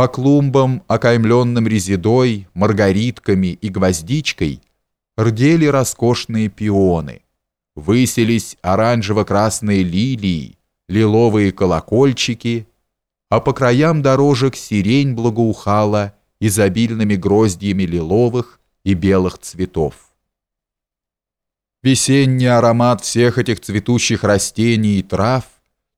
По клумбам, окаймленным резидой, маргаритками и гвоздичкой, рдели роскошные пионы. Выселись оранжево-красные лилии, лиловые колокольчики, а по краям дорожек сирень благоухала изобильными гроздьями лиловых и белых цветов. Весенний аромат всех этих цветущих растений и трав,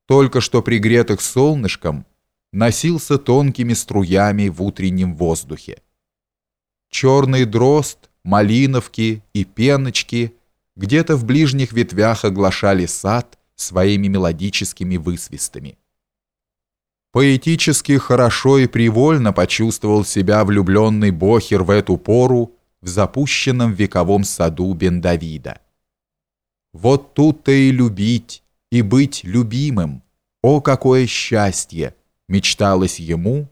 только что пригретых солнышком, носился тонкими струями в утреннем воздухе. Черный дрозд, малиновки и пеночки где-то в ближних ветвях оглашали сад своими мелодическими высвистами. Поэтически хорошо и привольно почувствовал себя влюбленный Бохер в эту пору в запущенном вековом саду Бен-Давида. Вот тут-то и любить, и быть любимым. О, какое счастье! Мечталось ему,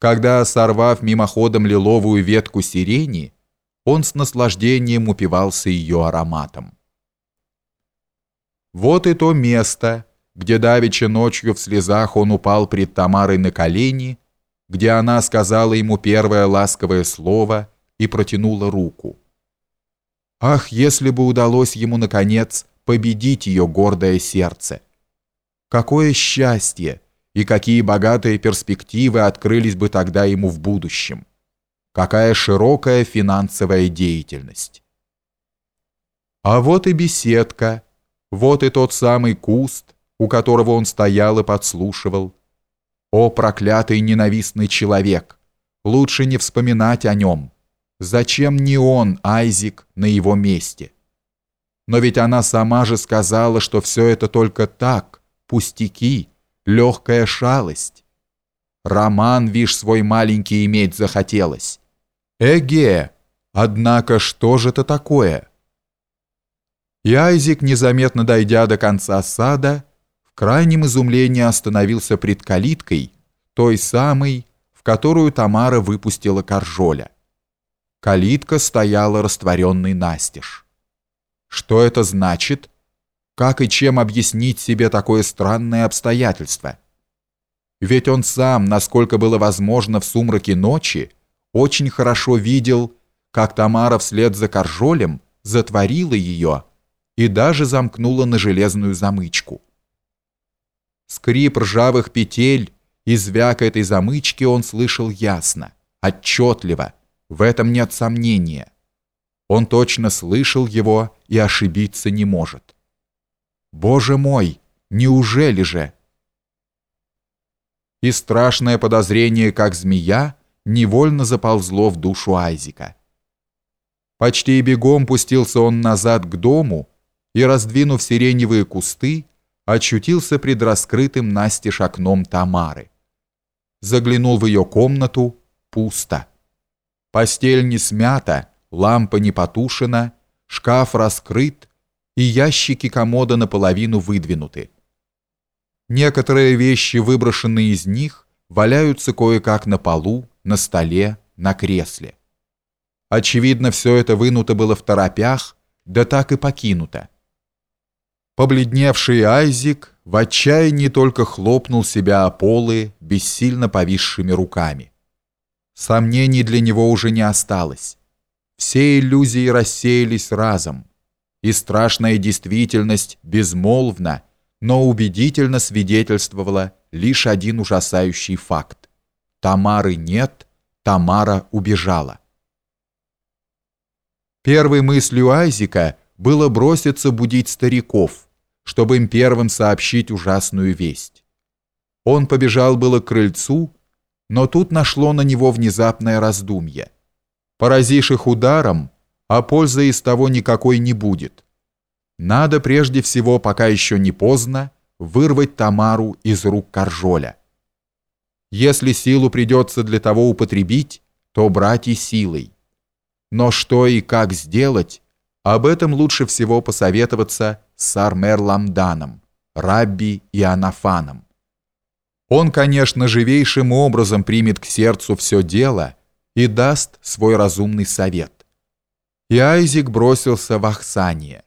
когда, сорвав мимоходом лиловую ветку сирени, он с наслаждением упивался ее ароматом. Вот и то место, где давеча ночью в слезах он упал пред Тамарой на колени, где она сказала ему первое ласковое слово и протянула руку. Ах, если бы удалось ему, наконец, победить ее гордое сердце! Какое счастье и какие богатые перспективы открылись бы тогда ему в будущем! Какая широкая финансовая деятельность! А вот и беседка, вот и тот самый куст, у которого он стоял и подслушивал. О, проклятый ненавистный человек! Лучше не вспоминать о нем. Зачем не он, Айзик, на его месте? Но ведь она сама же сказала, что все это только так, пустяки, легкая шалость. Роман, вишь, свой маленький иметь захотелось. Эге! Однако что же это такое? И Айзик, незаметно дойдя до конца сада, в крайнем изумлении остановился пред калиткой, той самой, в которую Тамара выпустила Коржоля. Калитка стояла растворенной настежь. Что это значит? Как и чем объяснить себе такое странное обстоятельство? Ведь он сам, насколько было возможно в сумраке ночи, очень хорошо видел, как Тамара вслед за Коржолем затворила ее и даже замкнула на железную замычку. Скрип ржавых петель и звяк этой замычки он слышал ясно, отчетливо, в этом нет сомнения. Он точно слышал его и ошибиться не может. Боже мой, неужели же? И страшное подозрение, как змея, невольно заползло в душу Айзика. Почти бегом пустился он назад к дому и, раздвинув сиреневые кусты, очутился пред раскрытым настежь окном Тамары. Заглянул в ее комнату — пусто. Постель не смята, лампа не потушена, шкаф раскрыт, и ящики комода наполовину выдвинуты. Некоторые вещи, выброшенные из них, валяются кое-как на полу, на столе, на кресле. Очевидно, все это вынуто было в торопях, да так и покинуто. Побледневший Айзик в отчаянии только хлопнул себя о полы бессильно повисшими руками. Сомнений для него уже не осталось. Все иллюзии рассеялись разом, и страшная действительность безмолвно, но убедительно свидетельствовала лишь один ужасающий факт. Тамары нет, Тамара убежала. Первой мыслью Айзика – было броситься будить стариков, чтобы им первым сообщить ужасную весть. Он побежал было к крыльцу, но тут нашло на него внезапное раздумье. Поразишь их ударом, а пользы из того никакой не будет. Надо прежде всего, пока еще не поздно, вырвать Тамару из рук Коржоля. Если силу придется для того употребить, то брать и силой. Но что и как сделать, об этом лучше всего посоветоваться с Армер Ламданом, Рабби и Анафаном. Он, конечно, живейшим образом примет к сердцу все дело и даст свой разумный совет. И Айзик бросился в Ахсание.